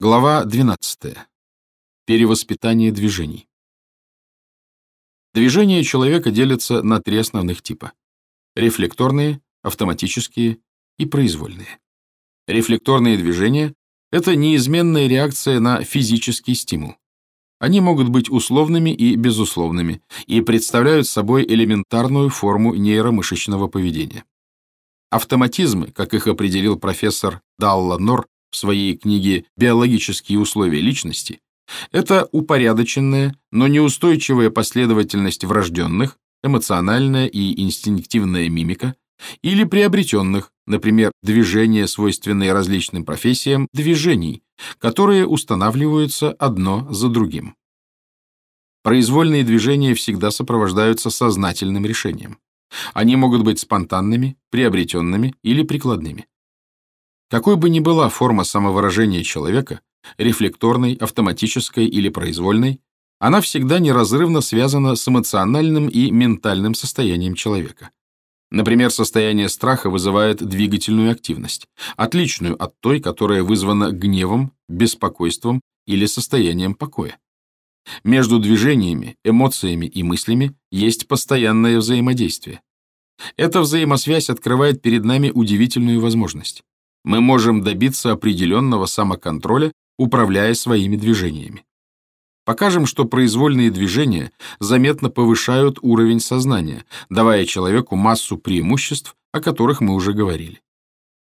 Глава 12. Перевоспитание движений. Движения человека делятся на три основных типа. Рефлекторные, автоматические и произвольные. Рефлекторные движения – это неизменная реакция на физический стимул. Они могут быть условными и безусловными и представляют собой элементарную форму нейромышечного поведения. Автоматизмы, как их определил профессор Далла Нор в своей книге «Биологические условия личности» это упорядоченная, но неустойчивая последовательность врожденных, эмоциональная и инстинктивная мимика, или приобретенных, например, движения, свойственные различным профессиям, движений, которые устанавливаются одно за другим. Произвольные движения всегда сопровождаются сознательным решением. Они могут быть спонтанными, приобретенными или прикладными. Какой бы ни была форма самовыражения человека, рефлекторной, автоматической или произвольной, она всегда неразрывно связана с эмоциональным и ментальным состоянием человека. Например, состояние страха вызывает двигательную активность, отличную от той, которая вызвана гневом, беспокойством или состоянием покоя. Между движениями, эмоциями и мыслями есть постоянное взаимодействие. Эта взаимосвязь открывает перед нами удивительную возможность мы можем добиться определенного самоконтроля, управляя своими движениями. Покажем, что произвольные движения заметно повышают уровень сознания, давая человеку массу преимуществ, о которых мы уже говорили.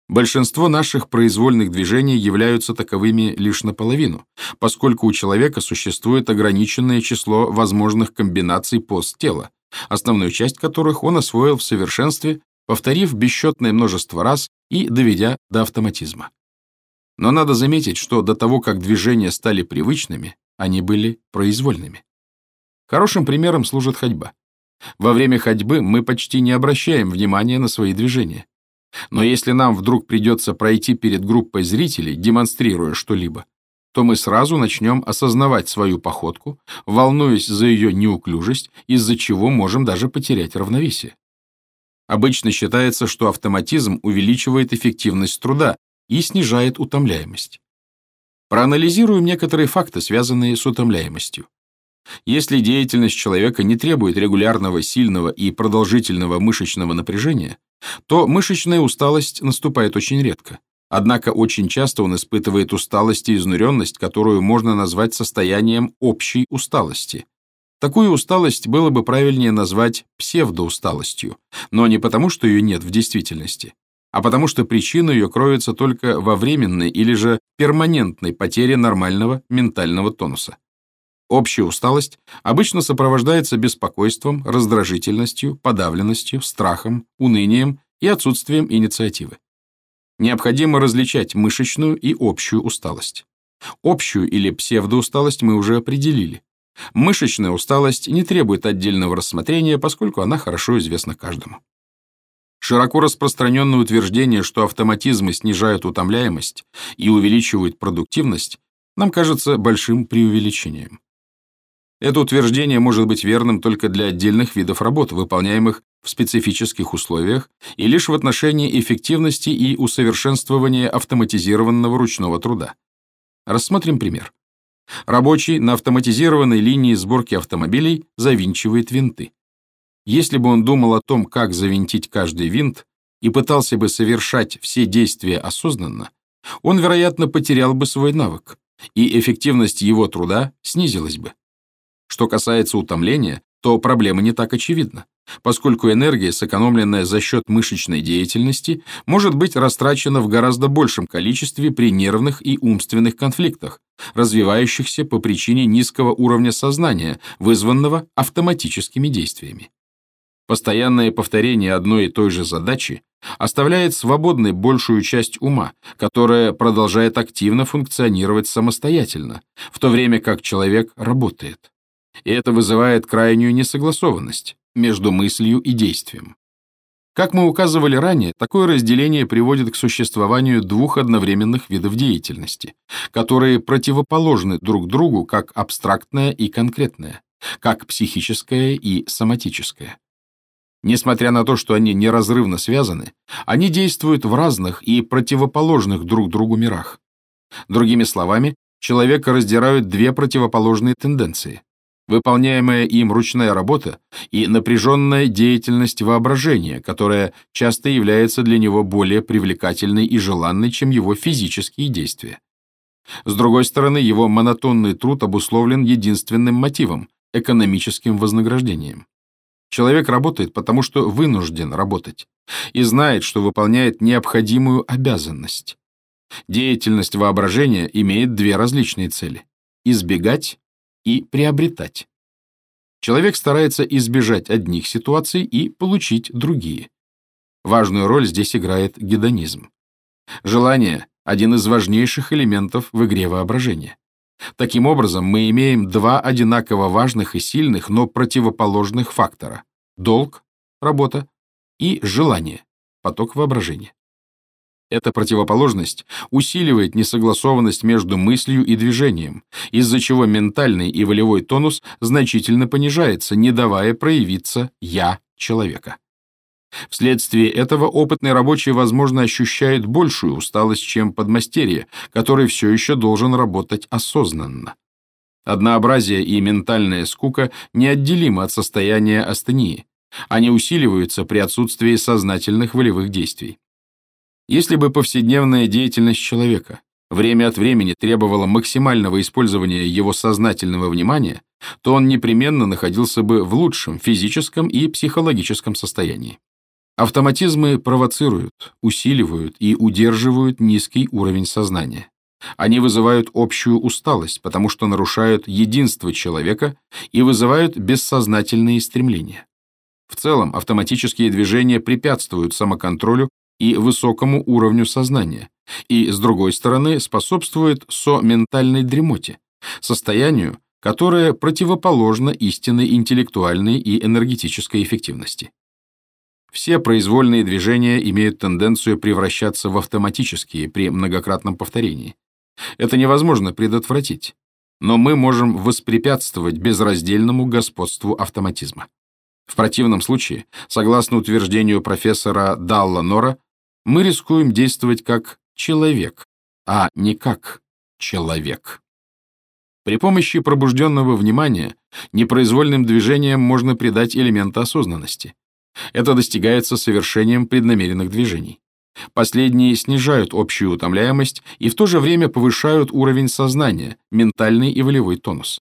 Большинство наших произвольных движений являются таковыми лишь наполовину, поскольку у человека существует ограниченное число возможных комбинаций поз тела, основную часть которых он освоил в совершенстве повторив бесчетное множество раз и доведя до автоматизма. Но надо заметить, что до того, как движения стали привычными, они были произвольными. Хорошим примером служит ходьба. Во время ходьбы мы почти не обращаем внимания на свои движения. Но если нам вдруг придется пройти перед группой зрителей, демонстрируя что-либо, то мы сразу начнем осознавать свою походку, волнуясь за ее неуклюжесть, из-за чего можем даже потерять равновесие. Обычно считается, что автоматизм увеличивает эффективность труда и снижает утомляемость. Проанализируем некоторые факты, связанные с утомляемостью. Если деятельность человека не требует регулярного, сильного и продолжительного мышечного напряжения, то мышечная усталость наступает очень редко. Однако очень часто он испытывает усталость и изнуренность, которую можно назвать состоянием общей усталости. Такую усталость было бы правильнее назвать псевдоусталостью, но не потому, что ее нет в действительности, а потому что причина ее кроется только во временной или же перманентной потере нормального ментального тонуса. Общая усталость обычно сопровождается беспокойством, раздражительностью, подавленностью, страхом, унынием и отсутствием инициативы. Необходимо различать мышечную и общую усталость. Общую или псевдоусталость мы уже определили. Мышечная усталость не требует отдельного рассмотрения, поскольку она хорошо известна каждому. Широко распространенное утверждение, что автоматизмы снижают утомляемость и увеличивают продуктивность, нам кажется большим преувеличением. Это утверждение может быть верным только для отдельных видов работ, выполняемых в специфических условиях и лишь в отношении эффективности и усовершенствования автоматизированного ручного труда. Рассмотрим пример. Рабочий на автоматизированной линии сборки автомобилей завинчивает винты. Если бы он думал о том, как завинтить каждый винт, и пытался бы совершать все действия осознанно, он, вероятно, потерял бы свой навык, и эффективность его труда снизилась бы. Что касается утомления, то проблема не так очевидна поскольку энергия, сэкономленная за счет мышечной деятельности, может быть растрачена в гораздо большем количестве при нервных и умственных конфликтах, развивающихся по причине низкого уровня сознания, вызванного автоматическими действиями. Постоянное повторение одной и той же задачи оставляет свободной большую часть ума, которая продолжает активно функционировать самостоятельно, в то время как человек работает. И это вызывает крайнюю несогласованность между мыслью и действием. Как мы указывали ранее, такое разделение приводит к существованию двух одновременных видов деятельности, которые противоположны друг другу как абстрактное и конкретное, как психическое и соматическое. Несмотря на то, что они неразрывно связаны, они действуют в разных и противоположных друг другу мирах. Другими словами, человека раздирают две противоположные тенденции. Выполняемая им ручная работа и напряженная деятельность воображения, которая часто является для него более привлекательной и желанной, чем его физические действия. С другой стороны, его монотонный труд обусловлен единственным мотивом – экономическим вознаграждением. Человек работает, потому что вынужден работать, и знает, что выполняет необходимую обязанность. Деятельность воображения имеет две различные цели – избегать и приобретать. Человек старается избежать одних ситуаций и получить другие. Важную роль здесь играет гедонизм. Желание – один из важнейших элементов в игре воображения. Таким образом, мы имеем два одинаково важных и сильных, но противоположных фактора – долг, работа, и желание, поток воображения. Эта противоположность усиливает несогласованность между мыслью и движением, из-за чего ментальный и волевой тонус значительно понижается, не давая проявиться «я» человека. Вследствие этого опытный рабочий, возможно, ощущает большую усталость, чем подмастерье, который все еще должен работать осознанно. Однообразие и ментальная скука неотделимы от состояния астении. Они усиливаются при отсутствии сознательных волевых действий. Если бы повседневная деятельность человека время от времени требовала максимального использования его сознательного внимания, то он непременно находился бы в лучшем физическом и психологическом состоянии. Автоматизмы провоцируют, усиливают и удерживают низкий уровень сознания. Они вызывают общую усталость, потому что нарушают единство человека и вызывают бессознательные стремления. В целом, автоматические движения препятствуют самоконтролю и высокому уровню сознания, и, с другой стороны, способствуют со-ментальной дремоте, состоянию, которое противоположно истинной интеллектуальной и энергетической эффективности. Все произвольные движения имеют тенденцию превращаться в автоматические при многократном повторении. Это невозможно предотвратить, но мы можем воспрепятствовать безраздельному господству автоматизма. В противном случае, согласно утверждению профессора Далла Нора, мы рискуем действовать как человек, а не как человек. При помощи пробужденного внимания непроизвольным движениям можно придать элемент осознанности. Это достигается совершением преднамеренных движений. Последние снижают общую утомляемость и в то же время повышают уровень сознания, ментальный и волевой тонус.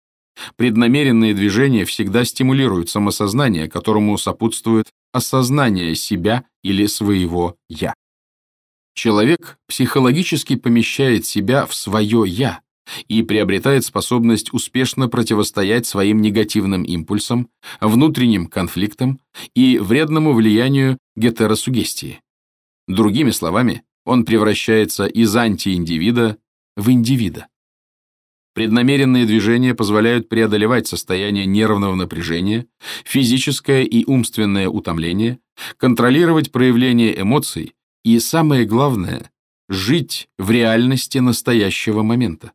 Преднамеренные движения всегда стимулируют самосознание, которому сопутствует осознание себя или своего «я». Человек психологически помещает себя в свое «я» и приобретает способность успешно противостоять своим негативным импульсам, внутренним конфликтам и вредному влиянию гетеросугестии. Другими словами, он превращается из антииндивида в индивида. Преднамеренные движения позволяют преодолевать состояние нервного напряжения, физическое и умственное утомление, контролировать проявление эмоций и, самое главное, жить в реальности настоящего момента.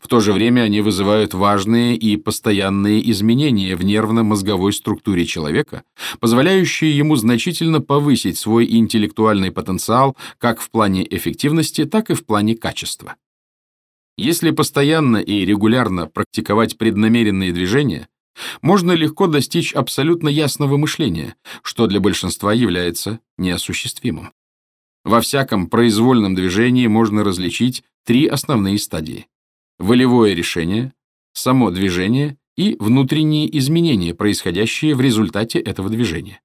В то же время они вызывают важные и постоянные изменения в нервно-мозговой структуре человека, позволяющие ему значительно повысить свой интеллектуальный потенциал как в плане эффективности, так и в плане качества. Если постоянно и регулярно практиковать преднамеренные движения, можно легко достичь абсолютно ясного мышления, что для большинства является неосуществимым. Во всяком произвольном движении можно различить три основные стадии – волевое решение, само движение и внутренние изменения, происходящие в результате этого движения.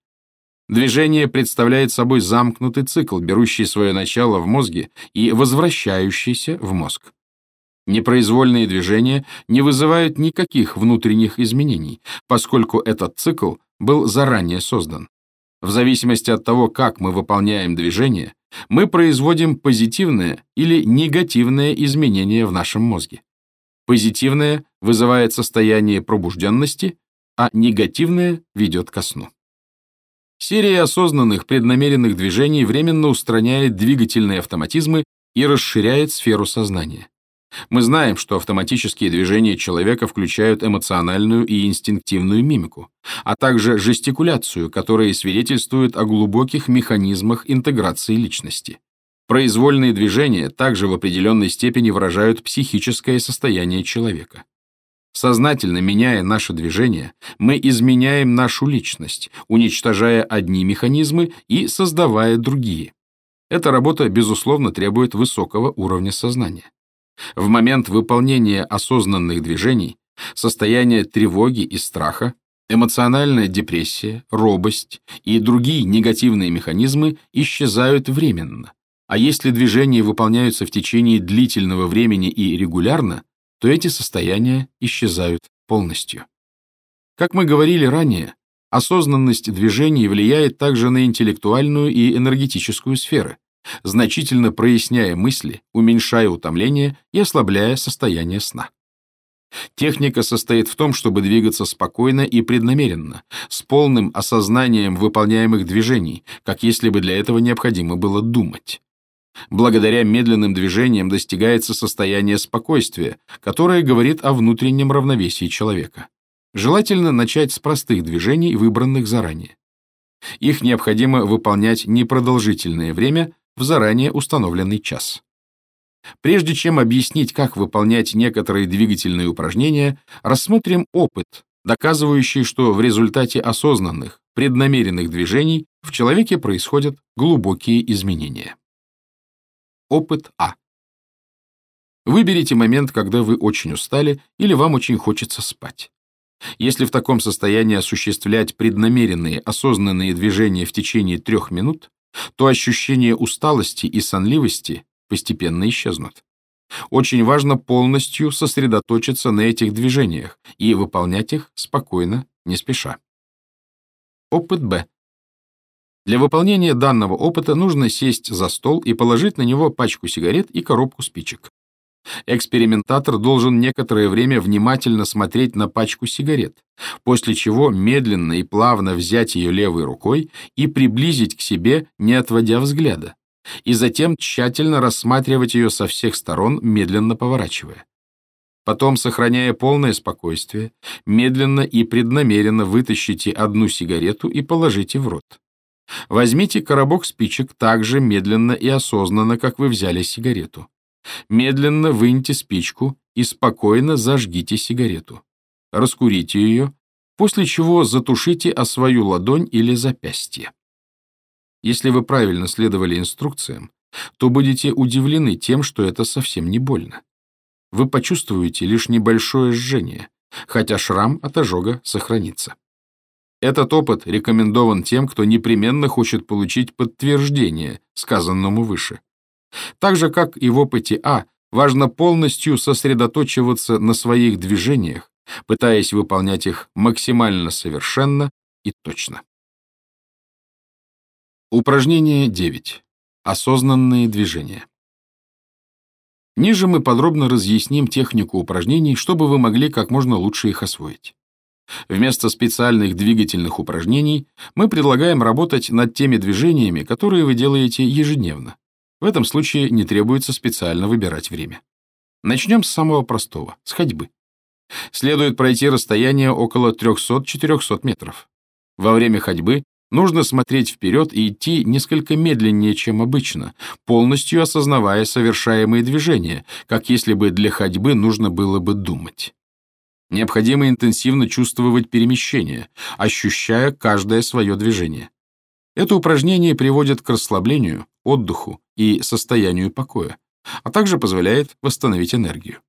Движение представляет собой замкнутый цикл, берущий свое начало в мозге и возвращающийся в мозг. Непроизвольные движения не вызывают никаких внутренних изменений, поскольку этот цикл был заранее создан. В зависимости от того, как мы выполняем движение, мы производим позитивное или негативное изменение в нашем мозге. Позитивное вызывает состояние пробужденности, а негативное ведет ко сну. Серия осознанных преднамеренных движений временно устраняет двигательные автоматизмы и расширяет сферу сознания. Мы знаем, что автоматические движения человека включают эмоциональную и инстинктивную мимику, а также жестикуляцию, которые свидетельствуют о глубоких механизмах интеграции личности. Произвольные движения также в определенной степени выражают психическое состояние человека. Сознательно меняя наше движение, мы изменяем нашу личность, уничтожая одни механизмы и создавая другие. Эта работа, безусловно, требует высокого уровня сознания. В момент выполнения осознанных движений состояние тревоги и страха, эмоциональная депрессия, робость и другие негативные механизмы исчезают временно, а если движения выполняются в течение длительного времени и регулярно, то эти состояния исчезают полностью. Как мы говорили ранее, осознанность движений влияет также на интеллектуальную и энергетическую сферы, значительно проясняя мысли, уменьшая утомление и ослабляя состояние сна. Техника состоит в том, чтобы двигаться спокойно и преднамеренно, с полным осознанием выполняемых движений, как если бы для этого необходимо было думать. Благодаря медленным движениям достигается состояние спокойствия, которое говорит о внутреннем равновесии человека. Желательно начать с простых движений, выбранных заранее. Их необходимо выполнять непродолжительное время в заранее установленный час. Прежде чем объяснить, как выполнять некоторые двигательные упражнения, рассмотрим опыт, доказывающий, что в результате осознанных, преднамеренных движений в человеке происходят глубокие изменения. Опыт А. Выберите момент, когда вы очень устали или вам очень хочется спать. Если в таком состоянии осуществлять преднамеренные осознанные движения в течение трех минут, то ощущение усталости и сонливости постепенно исчезнут. Очень важно полностью сосредоточиться на этих движениях и выполнять их спокойно, не спеша. Опыт Б. Для выполнения данного опыта нужно сесть за стол и положить на него пачку сигарет и коробку спичек. Экспериментатор должен некоторое время внимательно смотреть на пачку сигарет, после чего медленно и плавно взять ее левой рукой и приблизить к себе, не отводя взгляда, и затем тщательно рассматривать ее со всех сторон, медленно поворачивая. Потом, сохраняя полное спокойствие, медленно и преднамеренно вытащите одну сигарету и положите в рот. Возьмите коробок спичек так же медленно и осознанно, как вы взяли сигарету. Медленно выньте спичку и спокойно зажгите сигарету. Раскурите ее, после чего затушите о свою ладонь или запястье. Если вы правильно следовали инструкциям, то будете удивлены тем, что это совсем не больно. Вы почувствуете лишь небольшое жжение, хотя шрам от ожога сохранится. Этот опыт рекомендован тем, кто непременно хочет получить подтверждение сказанному выше. Так же, как и в опыте А, важно полностью сосредоточиваться на своих движениях, пытаясь выполнять их максимально совершенно и точно. Упражнение 9. Осознанные движения. Ниже мы подробно разъясним технику упражнений, чтобы вы могли как можно лучше их освоить. Вместо специальных двигательных упражнений мы предлагаем работать над теми движениями, которые вы делаете ежедневно. В этом случае не требуется специально выбирать время. Начнем с самого простого, с ходьбы. Следует пройти расстояние около 300-400 метров. Во время ходьбы нужно смотреть вперед и идти несколько медленнее, чем обычно, полностью осознавая совершаемые движения, как если бы для ходьбы нужно было бы думать. Необходимо интенсивно чувствовать перемещение, ощущая каждое свое движение. Это упражнение приводит к расслаблению, отдыху и состоянию покоя, а также позволяет восстановить энергию.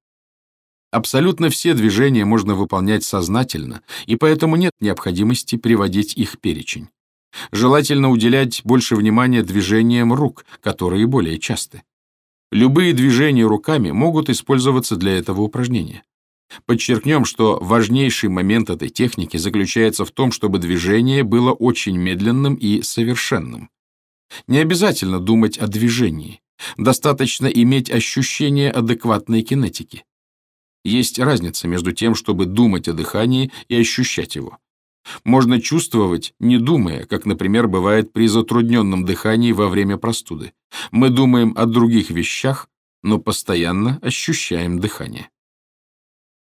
Абсолютно все движения можно выполнять сознательно, и поэтому нет необходимости приводить их перечень. Желательно уделять больше внимания движениям рук, которые более часты. Любые движения руками могут использоваться для этого упражнения. Подчеркнем, что важнейший момент этой техники заключается в том, чтобы движение было очень медленным и совершенным. Не обязательно думать о движении. Достаточно иметь ощущение адекватной кинетики. Есть разница между тем, чтобы думать о дыхании и ощущать его. Можно чувствовать, не думая, как, например, бывает при затрудненном дыхании во время простуды. Мы думаем о других вещах, но постоянно ощущаем дыхание.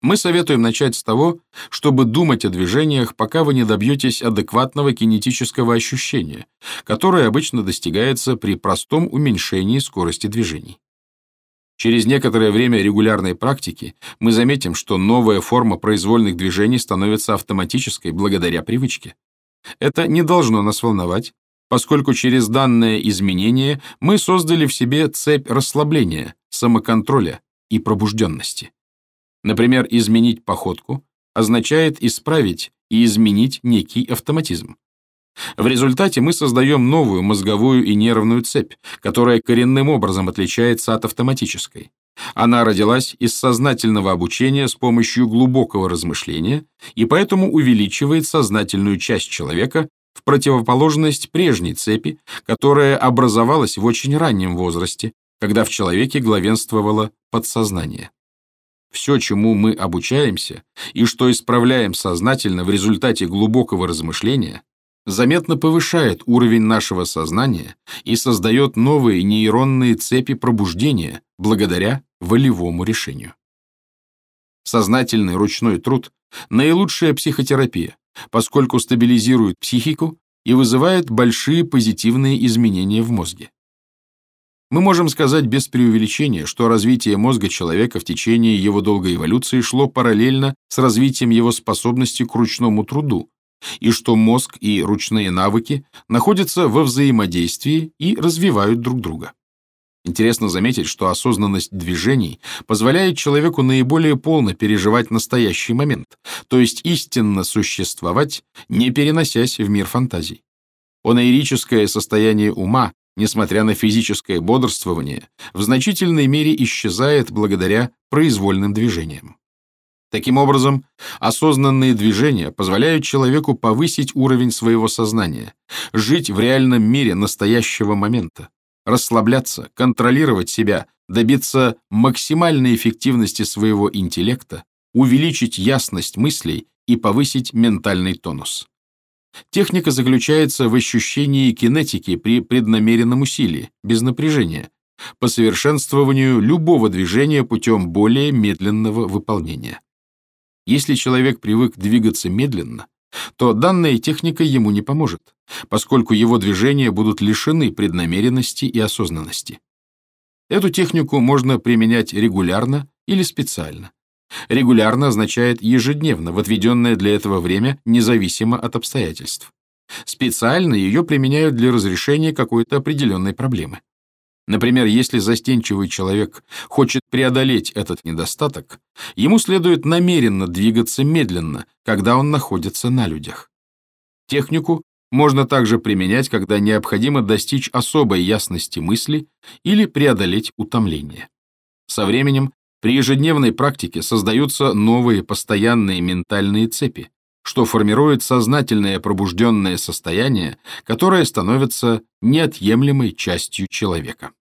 Мы советуем начать с того, чтобы думать о движениях, пока вы не добьетесь адекватного кинетического ощущения, которое обычно достигается при простом уменьшении скорости движений. Через некоторое время регулярной практики мы заметим, что новая форма произвольных движений становится автоматической благодаря привычке. Это не должно нас волновать, поскольку через данное изменение мы создали в себе цепь расслабления, самоконтроля и пробужденности. Например, изменить походку означает исправить и изменить некий автоматизм. В результате мы создаем новую мозговую и нервную цепь, которая коренным образом отличается от автоматической. Она родилась из сознательного обучения с помощью глубокого размышления и поэтому увеличивает сознательную часть человека в противоположность прежней цепи, которая образовалась в очень раннем возрасте, когда в человеке главенствовало подсознание. Все, чему мы обучаемся и что исправляем сознательно в результате глубокого размышления, заметно повышает уровень нашего сознания и создает новые нейронные цепи пробуждения благодаря волевому решению. Сознательный ручной труд – наилучшая психотерапия, поскольку стабилизирует психику и вызывает большие позитивные изменения в мозге. Мы можем сказать без преувеличения, что развитие мозга человека в течение его долгой эволюции шло параллельно с развитием его способности к ручному труду, и что мозг и ручные навыки находятся во взаимодействии и развивают друг друга. Интересно заметить, что осознанность движений позволяет человеку наиболее полно переживать настоящий момент, то есть истинно существовать, не переносясь в мир фантазий. Онаирическое состояние ума, несмотря на физическое бодрствование, в значительной мере исчезает благодаря произвольным движениям. Таким образом, осознанные движения позволяют человеку повысить уровень своего сознания, жить в реальном мире настоящего момента, расслабляться, контролировать себя, добиться максимальной эффективности своего интеллекта, увеличить ясность мыслей и повысить ментальный тонус. Техника заключается в ощущении кинетики при преднамеренном усилии, без напряжения, по совершенствованию любого движения путем более медленного выполнения. Если человек привык двигаться медленно, то данная техника ему не поможет, поскольку его движения будут лишены преднамеренности и осознанности. Эту технику можно применять регулярно или специально. Регулярно означает ежедневно, в отведенное для этого время, независимо от обстоятельств. Специально ее применяют для разрешения какой-то определенной проблемы. Например, если застенчивый человек хочет преодолеть этот недостаток, ему следует намеренно двигаться медленно, когда он находится на людях. Технику можно также применять, когда необходимо достичь особой ясности мысли или преодолеть утомление. Со временем при ежедневной практике создаются новые постоянные ментальные цепи, что формирует сознательное пробужденное состояние, которое становится неотъемлемой частью человека.